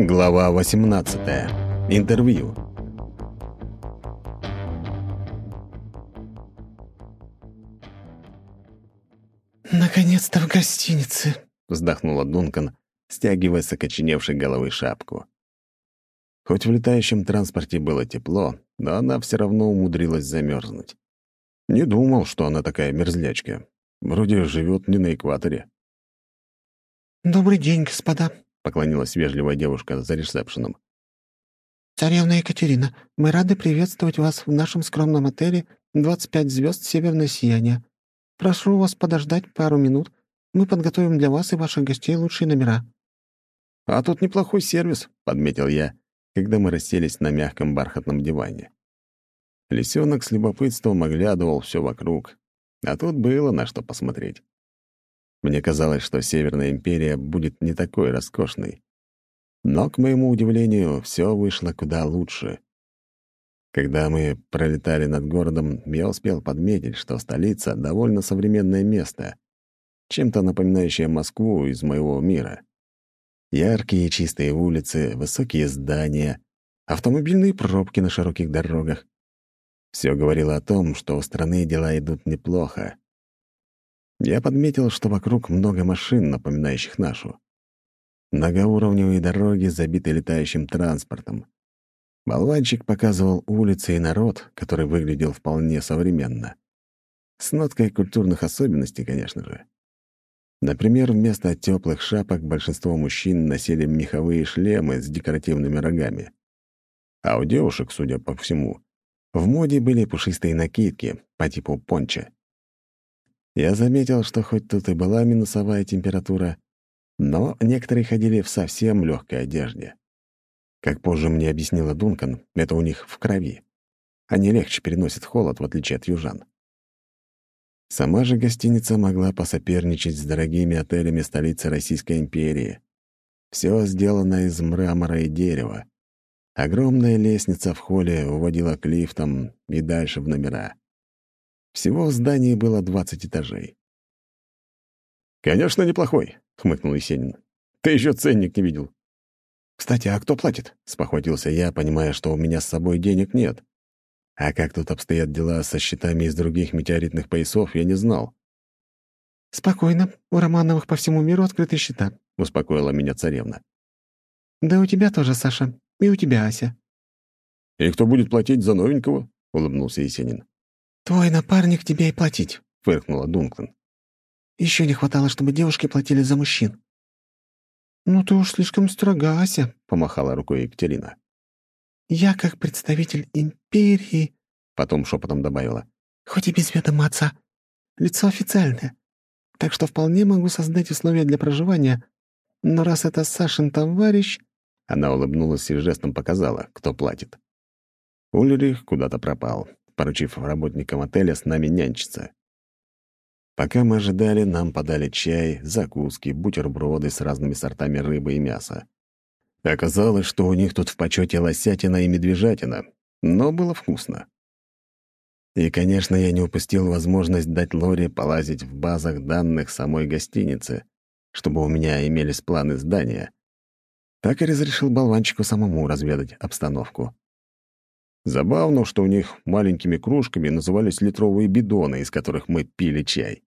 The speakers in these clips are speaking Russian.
Глава 18. Интервью. «Наконец-то в гостинице», — вздохнула Дункан, стягивая с окоченевшей головы шапку. Хоть в летающем транспорте было тепло, но она все равно умудрилась замерзнуть. Не думал, что она такая мерзлячка. Вроде живет не на экваторе. «Добрый день, господа», — поклонилась вежливая девушка за ресепшеном. «Царевна Екатерина, мы рады приветствовать вас в нашем скромном отеле «25 звезд Северное сияние». Прошу вас подождать пару минут. Мы подготовим для вас и ваших гостей лучшие номера». «А тут неплохой сервис», — подметил я, когда мы расселись на мягком бархатном диване. Лисенок с любопытством оглядывал все вокруг, а тут было на что посмотреть. Мне казалось, что Северная империя будет не такой роскошной. Но, к моему удивлению, все вышло куда лучше. Когда мы пролетали над городом, я успел подметить, что столица — довольно современное место, чем-то напоминающее Москву из моего мира. Яркие чистые улицы, высокие здания, автомобильные пробки на широких дорогах. Все говорило о том, что у страны дела идут неплохо. Я подметил, что вокруг много машин, напоминающих нашу. Многоуровневые дороги забиты летающим транспортом. Болванчик показывал улицы и народ, который выглядел вполне современно. С ноткой культурных особенностей, конечно же. Например, вместо теплых шапок большинство мужчин носили меховые шлемы с декоративными рогами. А у девушек, судя по всему, в моде были пушистые накидки по типу понча. Я заметил, что хоть тут и была минусовая температура, но некоторые ходили в совсем легкой одежде. Как позже мне объяснила Дункан, это у них в крови. Они легче переносят холод, в отличие от южан. Сама же гостиница могла посоперничать с дорогими отелями столицы Российской империи. Все сделано из мрамора и дерева. Огромная лестница в холле уводила к лифтам и дальше в номера. Всего в здании было 20 этажей. «Конечно, неплохой», — хмыкнул Есенин. «Ты еще ценник не видел». «Кстати, а кто платит?» — спохватился я, понимая, что у меня с собой денег нет. А как тут обстоят дела со счетами из других метеоритных поясов, я не знал. «Спокойно. У Романовых по всему миру открыты счета», — успокоила меня царевна. «Да у тебя тоже, Саша. И у тебя, Ася». «И кто будет платить за новенького?» — улыбнулся Есенин. «Твой напарник тебе и платить», — фыркнула Дунклан. Еще не хватало, чтобы девушки платили за мужчин». «Ну ты уж слишком строга, Ася», — помахала рукой Екатерина. «Я, как представитель империи», — потом шепотом добавила, «хоть и без ведома отца, лицо официальное, так что вполне могу создать условия для проживания, но раз это Сашин товарищ...» Она улыбнулась и жестом показала, кто платит. Ульрих куда-то пропал поручив работникам отеля с нами нянчиться. Пока мы ожидали, нам подали чай, закуски, бутерброды с разными сортами рыбы и мяса. Оказалось, что у них тут в почете лосятина и медвежатина, но было вкусно. И, конечно, я не упустил возможность дать Лоре полазить в базах данных самой гостиницы, чтобы у меня имелись планы здания. Так и разрешил болванчику самому разведать обстановку. Забавно, что у них маленькими кружками назывались литровые бидоны, из которых мы пили чай.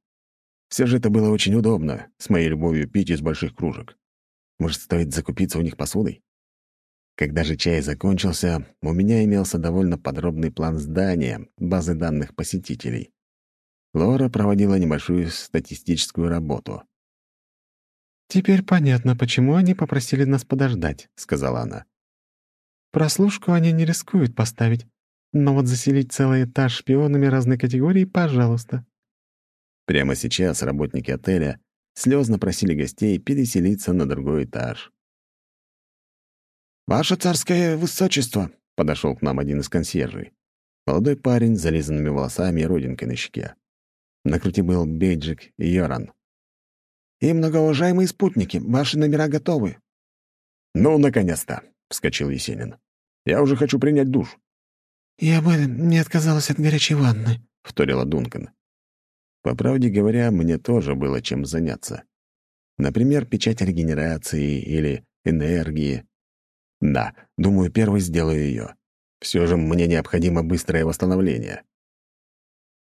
Все же это было очень удобно, с моей любовью пить из больших кружек. Может, стоит закупиться у них посудой? Когда же чай закончился, у меня имелся довольно подробный план здания, базы данных посетителей. Лора проводила небольшую статистическую работу. «Теперь понятно, почему они попросили нас подождать», — сказала она. Прослушку они не рискуют поставить, но вот заселить целый этаж шпионами разной категории — пожалуйста. Прямо сейчас работники отеля слезно просили гостей переселиться на другой этаж. «Ваше царское высочество!» — подошел к нам один из консьержей. Молодой парень с зализанными волосами и родинкой на щеке. На крути был Бейджик и Йоран. «И многоуважаемые спутники, ваши номера готовы». «Ну, наконец-то!» — вскочил Есенин. Я уже хочу принять душ». «Я бы не отказалась от горячей ванны», — вторила Дункан. По правде говоря, мне тоже было чем заняться. Например, печать регенерации или энергии. Да, думаю, первый сделаю ее. Все же мне необходимо быстрое восстановление.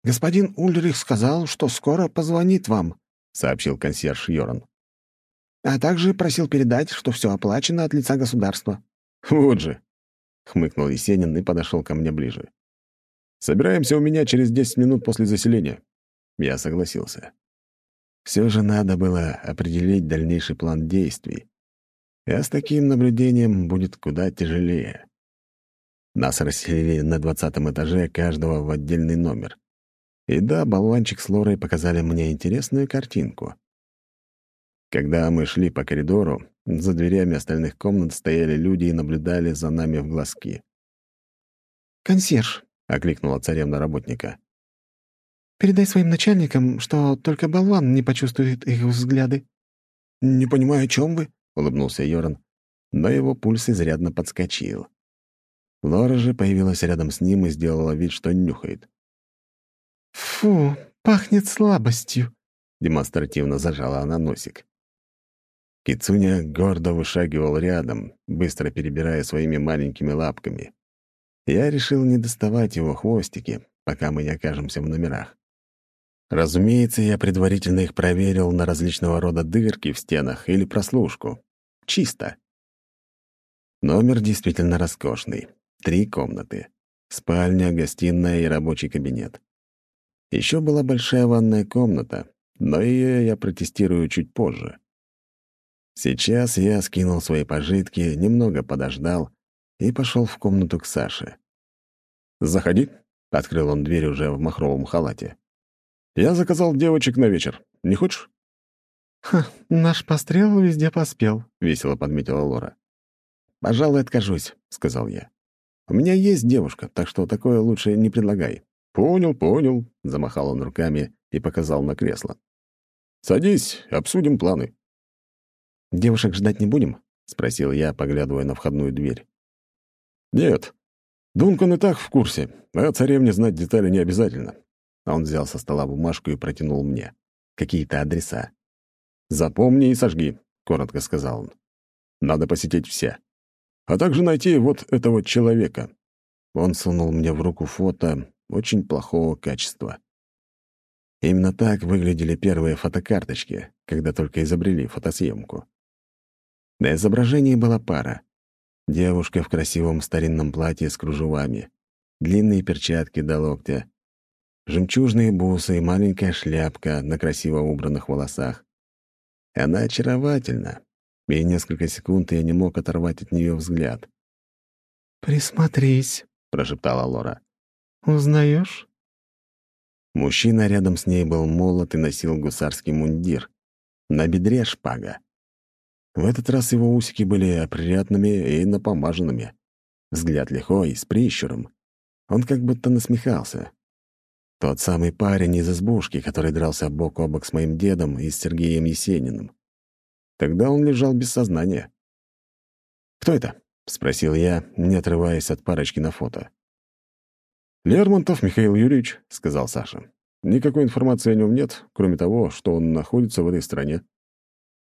«Господин Ульрих сказал, что скоро позвонит вам», — сообщил консьерж Йоран. «А также просил передать, что все оплачено от лица государства». «Вот же!» — хмыкнул Есенин и подошел ко мне ближе. «Собираемся у меня через десять минут после заселения». Я согласился. Все же надо было определить дальнейший план действий. А с таким наблюдением будет куда тяжелее. Нас расселили на двадцатом этаже, каждого в отдельный номер. И да, болванчик с Лорой показали мне интересную картинку. Когда мы шли по коридору, за дверями остальных комнат стояли люди и наблюдали за нами в глазки. «Консьерж», — окликнула царевна работника. «Передай своим начальникам, что только болван не почувствует их взгляды». «Не понимаю, о чем вы?» — улыбнулся Йоран, но его пульс изрядно подскочил. Лора же появилась рядом с ним и сделала вид, что нюхает. «Фу, пахнет слабостью», — демонстративно зажала она носик. Кицуня гордо вышагивал рядом, быстро перебирая своими маленькими лапками. Я решил не доставать его хвостики, пока мы не окажемся в номерах. Разумеется, я предварительно их проверил на различного рода дырки в стенах или прослушку. Чисто. Номер действительно роскошный. Три комнаты. Спальня, гостиная и рабочий кабинет. Еще была большая ванная комната, но ее я протестирую чуть позже. Сейчас я скинул свои пожитки, немного подождал и пошел в комнату к Саше. «Заходи», — открыл он дверь уже в махровом халате. «Я заказал девочек на вечер. Не хочешь?» «Ха, наш пострел везде поспел», — весело подметила Лора. «Пожалуй, откажусь», — сказал я. «У меня есть девушка, так что такое лучше не предлагай». «Понял, понял», — замахал он руками и показал на кресло. «Садись, обсудим планы». «Девушек ждать не будем?» — спросил я, поглядывая на входную дверь. «Нет. Дункан и так в курсе, а царевне знать детали не обязательно». Он взял со стола бумажку и протянул мне. Какие-то адреса. «Запомни и сожги», — коротко сказал он. «Надо посетить все. А также найти вот этого человека». Он сунул мне в руку фото очень плохого качества. Именно так выглядели первые фотокарточки, когда только изобрели фотосъемку. На изображении была пара. Девушка в красивом старинном платье с кружевами, длинные перчатки до локтя, жемчужные бусы и маленькая шляпка на красиво убранных волосах. Она очаровательна, и несколько секунд я не мог оторвать от нее взгляд. «Присмотрись», — прошептала Лора. «Узнаешь?» Мужчина рядом с ней был молод и носил гусарский мундир. На бедре шпага. В этот раз его усики были опрятными и напомаженными. Взгляд лихой, с прищуром. Он как будто насмехался. Тот самый парень из избушки, который дрался бок о бок с моим дедом и с Сергеем Есениным. Тогда он лежал без сознания. «Кто это?» — спросил я, не отрываясь от парочки на фото. «Лермонтов Михаил Юрьевич», — сказал Саша. «Никакой информации о нем нет, кроме того, что он находится в этой стране».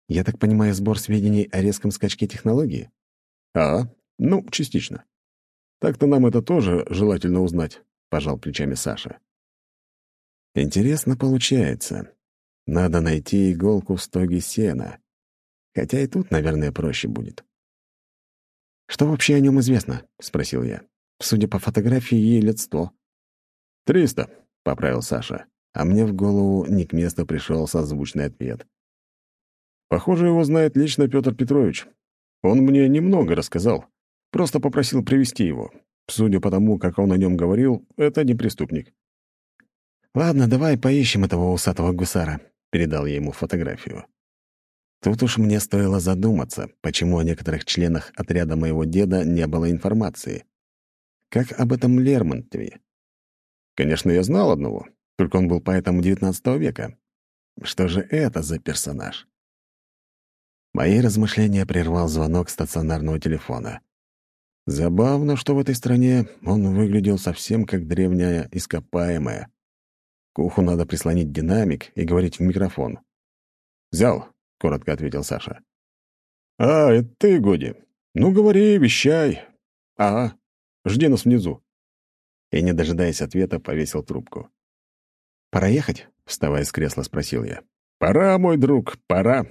Я так понимаю, сбор сведений о резком скачке технологии? А, ну, частично. Так-то нам это тоже желательно узнать, пожал плечами Саша. Интересно получается. Надо найти иголку в стоге сена. Хотя и тут, наверное, проще будет. «Что вообще о нем известно?» — спросил я. «Судя по фотографии, ей лет сто». «Триста», — поправил Саша, а мне в голову не к месту пришел созвучный ответ. Похоже, его знает лично Петр Петрович. Он мне немного рассказал. Просто попросил привести его. Судя по тому, как он о нем говорил, это не преступник. «Ладно, давай поищем этого усатого гусара», — передал я ему фотографию. Тут уж мне стоило задуматься, почему о некоторых членах отряда моего деда не было информации. Как об этом Лермонтове. Конечно, я знал одного, только он был поэтом XIX века. Что же это за персонаж? Мои размышления прервал звонок стационарного телефона. Забавно, что в этой стране он выглядел совсем как древняя ископаемая. К уху надо прислонить динамик и говорить в микрофон. «Взял», — коротко ответил Саша. «А, это ты, Годи. «Ну, говори, вещай. Ага, жди нас внизу». И, не дожидаясь ответа, повесил трубку. «Пора ехать?» — вставая с кресла, спросил я. «Пора, мой друг, пора!»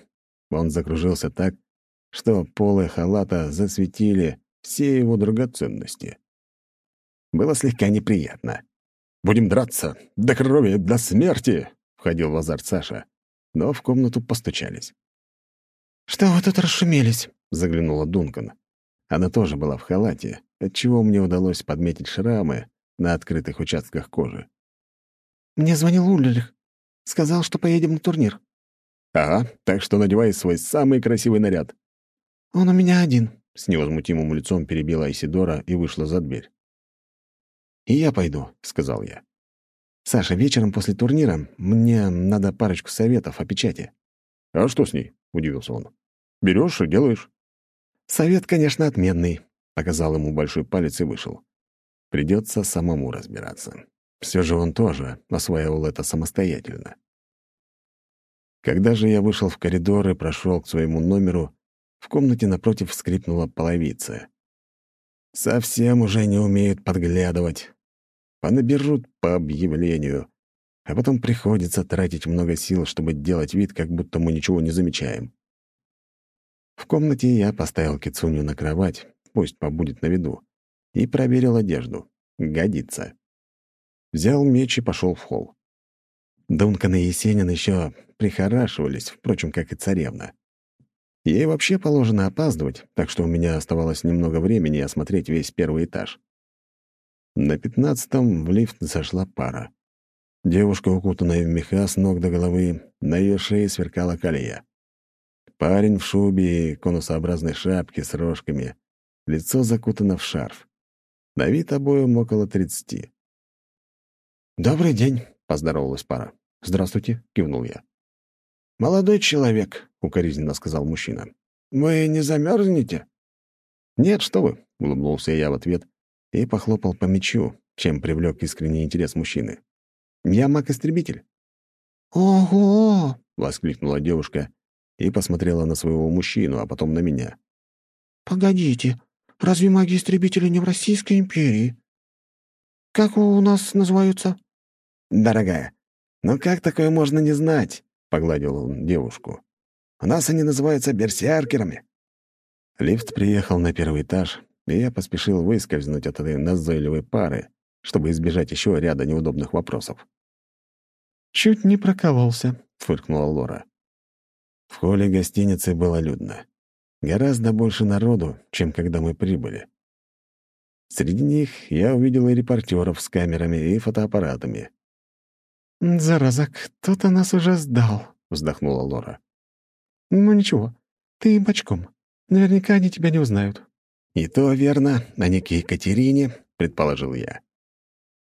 Он закружился так, что полы халата засветили все его драгоценности. Было слегка неприятно. «Будем драться! До крови, до смерти!» — входил в азарт Саша. Но в комнату постучались. «Что вы тут расшумелись?» — заглянула Дункан. Она тоже была в халате, отчего мне удалось подметить шрамы на открытых участках кожи. «Мне звонил Ульрих. Сказал, что поедем на турнир». «Ага, так что надевай свой самый красивый наряд». «Он у меня один», — с невозмутимым лицом перебила Исидора и вышла за дверь. «И я пойду», — сказал я. «Саша, вечером после турнира мне надо парочку советов о печати». «А что с ней?» — удивился он. «Берешь и делаешь». «Совет, конечно, отменный», — показал ему большой палец и вышел. Придется самому разбираться. Все же он тоже осваивал это самостоятельно. Когда же я вышел в коридор и прошел к своему номеру, в комнате напротив скрипнула половица. Совсем уже не умеют подглядывать. Понаберут по объявлению, а потом приходится тратить много сил, чтобы делать вид, как будто мы ничего не замечаем. В комнате я поставил кицуню на кровать, пусть побудет на виду, и проверил одежду. Годится. Взял меч и пошел в холл. Дункан и Есенин еще прихорашивались, впрочем, как и царевна. Ей вообще положено опаздывать, так что у меня оставалось немного времени осмотреть весь первый этаж. На пятнадцатом в лифт зашла пара. Девушка, укутанная в меха с ног до головы, на ее шее сверкала колея. Парень в шубе и конусообразной шапке с рожками, лицо закутано в шарф. На вид обоим около тридцати. «Добрый день», — поздоровалась пара. «Здравствуйте», — кивнул я. «Молодой человек», — укоризненно сказал мужчина. «Вы не замерзнете?» «Нет, что вы», — улыбнулся я в ответ и похлопал по мячу, чем привлек искренний интерес мужчины. «Я маг-истребитель». «Ого!» — воскликнула девушка и посмотрела на своего мужчину, а потом на меня. «Погодите, разве маги-истребители не в Российской империи? Как у нас называются?» «Дорогая, ну как такое можно не знать?» — погладил он девушку. «У нас они называются берсеркерами». Лифт приехал на первый этаж, и я поспешил выскользнуть от этой назойливой пары, чтобы избежать еще ряда неудобных вопросов. «Чуть не прокололся», — фыркнула Лора. В холле гостиницы было людно. Гораздо больше народу, чем когда мы прибыли. Среди них я увидел и репортеров с камерами и фотоаппаратами. «Зараза, кто-то нас уже сдал», — вздохнула Лора. «Ну ничего, ты бочком. Наверняка они тебя не узнают». «И то верно, а не к Екатерине», — предположил я.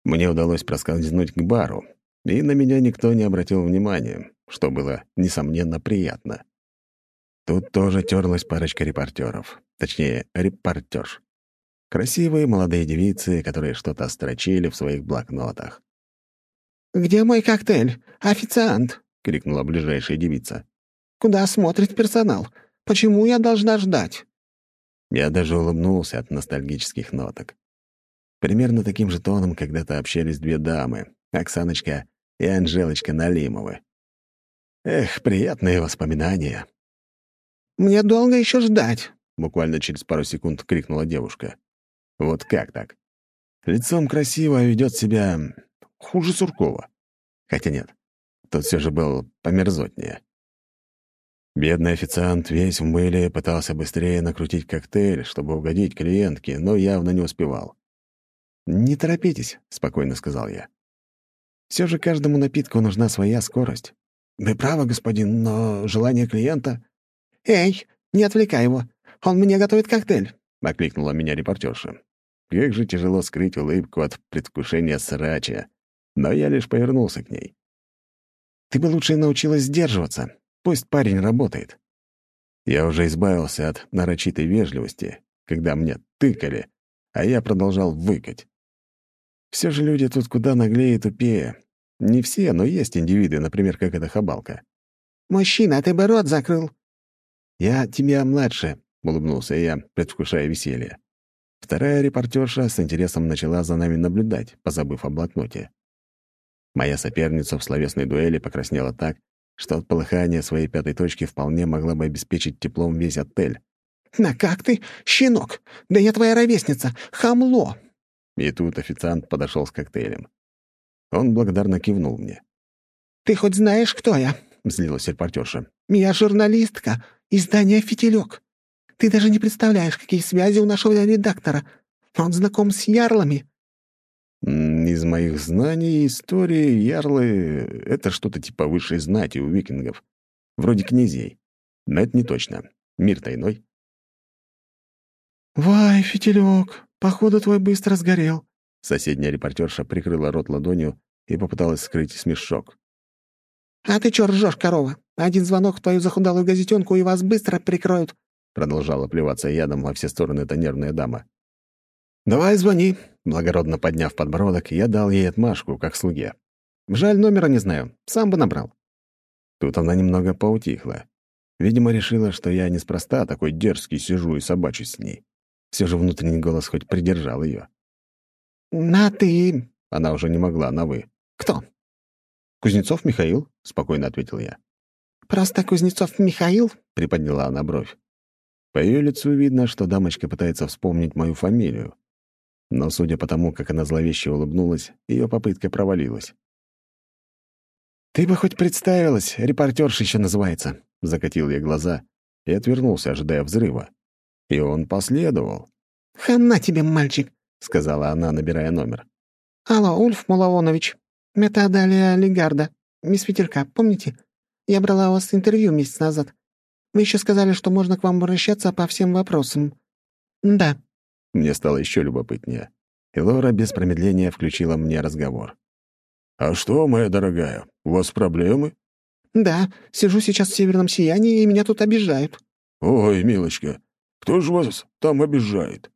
Мне удалось проскользнуть к бару, и на меня никто не обратил внимания, что было, несомненно, приятно. Тут тоже терлась парочка репортеров, точнее, репортерш. Красивые молодые девицы, которые что-то строчили в своих блокнотах. «Где мой коктейль? Официант!» — крикнула ближайшая девица. «Куда смотрит персонал? Почему я должна ждать?» Я даже улыбнулся от ностальгических ноток. Примерно таким же тоном когда-то общались две дамы — Оксаночка и Анжелочка Налимовы. Эх, приятные воспоминания. «Мне долго еще ждать?» — буквально через пару секунд крикнула девушка. «Вот как так? Лицом красиво ведет себя хуже Суркова. Хотя нет, тот все же был померзотнее. Бедный официант весь в мыле пытался быстрее накрутить коктейль, чтобы угодить клиентке, но явно не успевал. «Не торопитесь», — спокойно сказал я. Все же каждому напитку нужна своя скорость». «Вы правы, господин, но желание клиента...» «Эй, не отвлекай его! Он мне готовит коктейль!» — окликнула меня репортерша. Как же тяжело скрыть улыбку от предвкушения срача но я лишь повернулся к ней. «Ты бы лучше научилась сдерживаться. Пусть парень работает». Я уже избавился от нарочитой вежливости, когда мне тыкали, а я продолжал выкать. Все же люди тут куда наглее и тупее. Не все, но есть индивиды, например, как эта хабалка. «Мужчина, ты бы рот закрыл!» «Я тебя младше, улыбнулся я, предвкушая веселье. Вторая репортерша с интересом начала за нами наблюдать, позабыв о блокноте. Моя соперница в словесной дуэли покраснела так, что от полыхания своей пятой точки вполне могла бы обеспечить теплом весь отель. «На как ты, щенок? Да я твоя ровесница, хамло!» И тут официант подошел с коктейлем. Он благодарно кивнул мне. «Ты хоть знаешь, кто я?» — злилась репортерша. «Я журналистка, издание «Фитилек». Ты даже не представляешь, какие связи у нашего редактора. Он знаком с ярлами». Из моих знаний истории ярлы — это что-то типа высшей знати у викингов. Вроде князей. Но это не точно. Мир тайной. «Вай, фитилек, походу твой быстро сгорел». Соседняя репортерша прикрыла рот ладонью и попыталась скрыть смешок. «А ты чё ржёшь, корова? Один звонок в твою захудалую газетенку, и вас быстро прикроют», продолжала плеваться ядом во все стороны эта нервная дама. «Давай звони», — благородно подняв подбородок, я дал ей отмашку, как слуге. «Жаль, номера не знаю, сам бы набрал». Тут она немного поутихла. Видимо, решила, что я неспроста такой дерзкий сижу и собачусь с ней. Все же внутренний голос хоть придержал ее. «На ты!» — она уже не могла, на «вы». «Кто?» «Кузнецов Михаил», — спокойно ответил я. «Просто Кузнецов Михаил?» — приподняла она бровь. По ее лицу видно, что дамочка пытается вспомнить мою фамилию. Но, судя по тому, как она зловеще улыбнулась, ее попытка провалилась. «Ты бы хоть представилась, репортерша еще называется», — закатил я глаза и отвернулся, ожидая взрыва. И он последовал. «Хана тебе, мальчик», — сказала она, набирая номер. «Алло, Ульф Малавонович. Это Адалия Легарда, мисс Ветерка, помните? Я брала у вас интервью месяц назад. Вы еще сказали, что можно к вам обращаться по всем вопросам. Да». Мне стало еще любопытнее. И Лора без промедления включила мне разговор. «А что, моя дорогая, у вас проблемы?» «Да, сижу сейчас в северном сиянии, и меня тут обижают». «Ой, милочка, кто же вас там обижает?»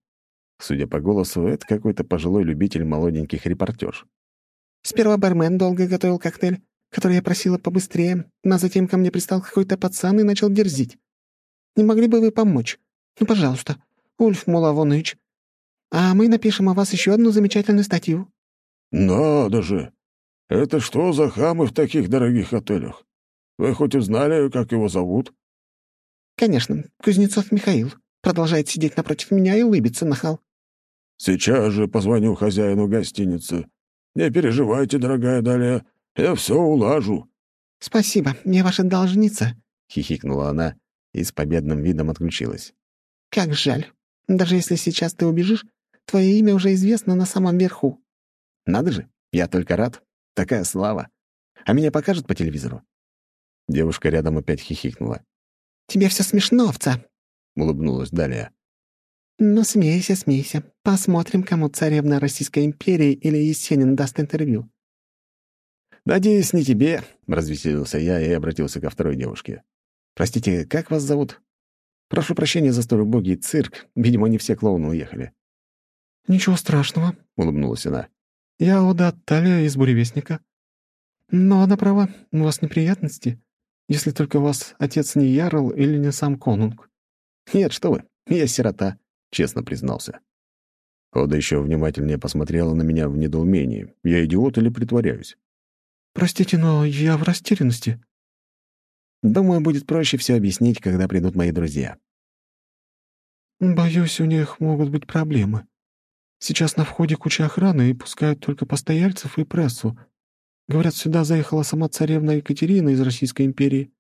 Судя по голосу, это какой-то пожилой любитель молоденьких репортерш. Сперва бармен долго готовил коктейль, который я просила побыстрее, а затем ко мне пристал какой-то пацан и начал дерзить. Не могли бы вы помочь? Ну, пожалуйста, Ульф Мулавонович. А мы напишем о вас еще одну замечательную статью». «Надо же! Это что за хамы в таких дорогих отелях? Вы хоть узнали, как его зовут?» «Конечно, Кузнецов Михаил. Продолжает сидеть напротив меня и улыбиться нахал». «Сейчас же позвоню хозяину гостиницы. Не переживайте, дорогая Далия, я все улажу». «Спасибо, мне ваша должница», — хихикнула она и с победным видом отключилась. «Как жаль. Даже если сейчас ты убежишь, твое имя уже известно на самом верху». «Надо же, я только рад. Такая слава. А меня покажут по телевизору?» Девушка рядом опять хихикнула. «Тебе все смешно, овца», — улыбнулась Далия. «Ну, смейся, смейся. Посмотрим, кому царевна Российской империи или Есенин даст интервью». «Надеюсь, не тебе», — развеселился я и обратился ко второй девушке. «Простите, как вас зовут?» «Прошу прощения за столь убогий цирк. Видимо, не все клоуны уехали». «Ничего страшного», — улыбнулась она. «Я Ода Талия из «Буревестника». Но она права, у вас неприятности, если только у вас отец не Ярл или не сам Конунг». «Нет, что вы, я сирота», — честно признался. Ода еще внимательнее посмотрела на меня в недоумении. Я идиот или притворяюсь? «Простите, но я в растерянности». «Думаю, будет проще все объяснить, когда придут мои друзья». «Боюсь, у них могут быть проблемы. Сейчас на входе куча охраны и пускают только постояльцев и прессу. Говорят, сюда заехала сама царевна Екатерина из Российской империи.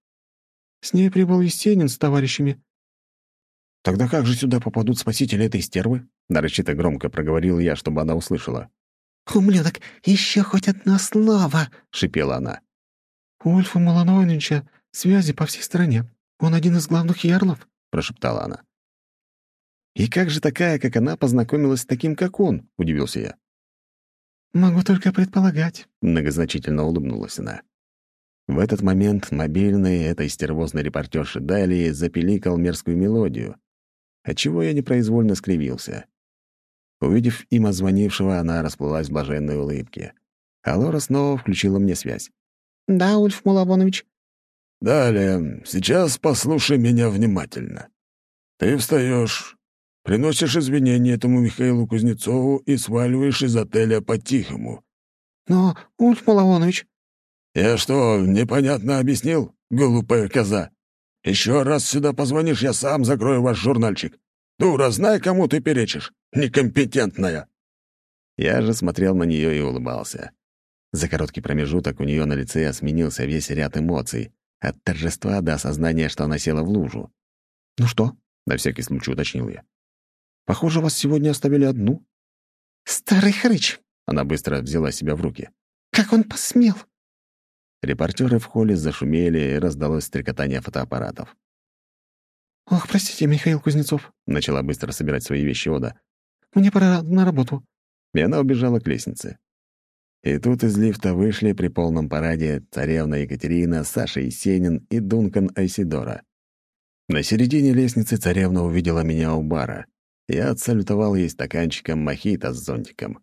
С ней прибыл Есенин с товарищами». «Тогда как же сюда попадут спасители этой стервы?» Нарочито громко проговорил я, чтобы она услышала. «Ублюдок, еще хоть одно слово!» — шипела она. «У Ульфа Малановича связи по всей стране. Он один из главных ярлов», — прошептала она. «И как же такая, как она, познакомилась с таким, как он?» — удивился я. «Могу только предполагать», — многозначительно улыбнулась она. В этот момент мобильный этой стервозной репортерши Далии запеликал мерзкую мелодию, отчего я непроизвольно скривился. Увидев имя звонившего, она расплылась в блаженной улыбке. А Лора снова включила мне связь. «Да, Ульф Мулавонович». «Далее, сейчас послушай меня внимательно. Ты встаешь, приносишь извинения этому Михаилу Кузнецову и сваливаешь из отеля по-тихому. Но, Ульф Малавонович... Я что, непонятно объяснил, глупая коза? Еще раз сюда позвонишь, я сам закрою ваш журнальчик. Дура, знай, кому ты перечишь. Некомпетентная. Я же смотрел на нее и улыбался. За короткий промежуток у нее на лице сменился весь ряд эмоций, от торжества до осознания, что она села в лужу. «Ну что?» — на всякий случай уточнил я. «Похоже, вас сегодня оставили одну». «Старый хрыч!» — она быстро взяла себя в руки. «Как он посмел!» Репортеры в холле зашумели, и раздалось стрекотание фотоаппаратов. «Ох, простите, Михаил Кузнецов», — начала быстро собирать свои вещи Ода. «Мне пора на работу». И она убежала к лестнице. И тут из лифта вышли при полном параде царевна Екатерина, Саша Есенин и Дункан Айсидора. На середине лестницы царевна увидела меня у бара. Я отсалютовал ей стаканчиком мохито с зонтиком.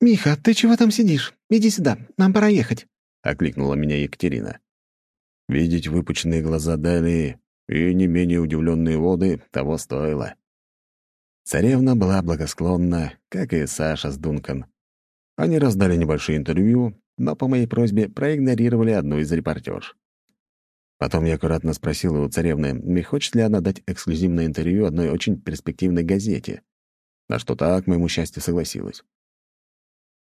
«Миха, ты чего там сидишь? Иди сюда, нам пора ехать». — окликнула меня Екатерина. Видеть выпученные глаза Дали и не менее удивленные воды того стоило. Царевна была благосклонна, как и Саша с Дункан. Они раздали небольшое интервью, но по моей просьбе проигнорировали одну из репортерш. Потом я аккуратно спросил у царевны, не хочет ли она дать эксклюзивное интервью одной очень перспективной газете, на что так, к моему счастью, согласилась.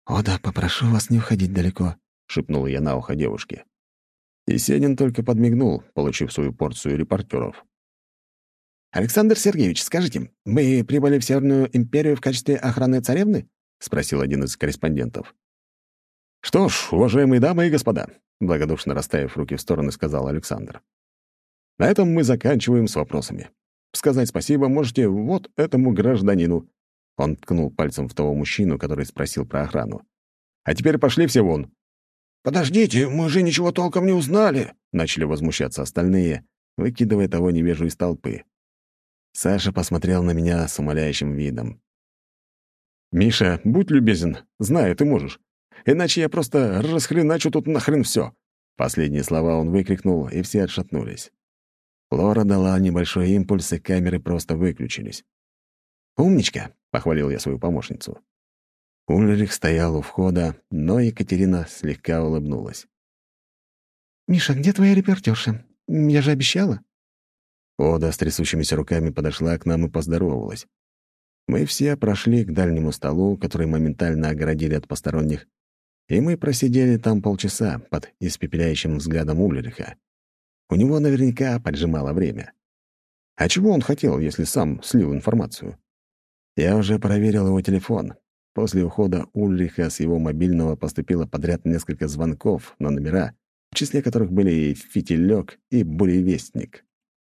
«О да, попрошу вас не уходить далеко», — шепнул я на ухо девушке. Есенин только подмигнул, получив свою порцию репортеров. «Александр Сергеевич, скажите, мы прибыли в Северную империю в качестве охраны царевны?» — спросил один из корреспондентов. «Что ж, уважаемые дамы и господа», — благодушно расставив руки в стороны, сказал Александр. «На этом мы заканчиваем с вопросами. Сказать спасибо можете вот этому гражданину». Он ткнул пальцем в того мужчину, который спросил про охрану. «А теперь пошли все вон». «Подождите, мы же ничего толком не узнали», — начали возмущаться остальные, выкидывая того невежу из толпы. Саша посмотрел на меня с умоляющим видом. «Миша, будь любезен, знаю, ты можешь. Иначе я просто расхреначу тут нахрен все. Последние слова он выкрикнул, и все отшатнулись. Лора дала небольшой импульс, и камеры просто выключились. «Умничка!» — похвалил я свою помощницу. Ульрих стоял у входа, но Екатерина слегка улыбнулась. «Миша, где твоя репортерша? Я же обещала». Ода с трясущимися руками подошла к нам и поздоровалась. Мы все прошли к дальнему столу, который моментально огородили от посторонних, и мы просидели там полчаса под испепеляющим взглядом Ульриха. У него наверняка поджимало время. А чего он хотел, если сам слил информацию? Я уже проверил его телефон. После ухода Ульриха с его мобильного поступило подряд несколько звонков на номера, в числе которых были и «Фитилек», и «Буревестник».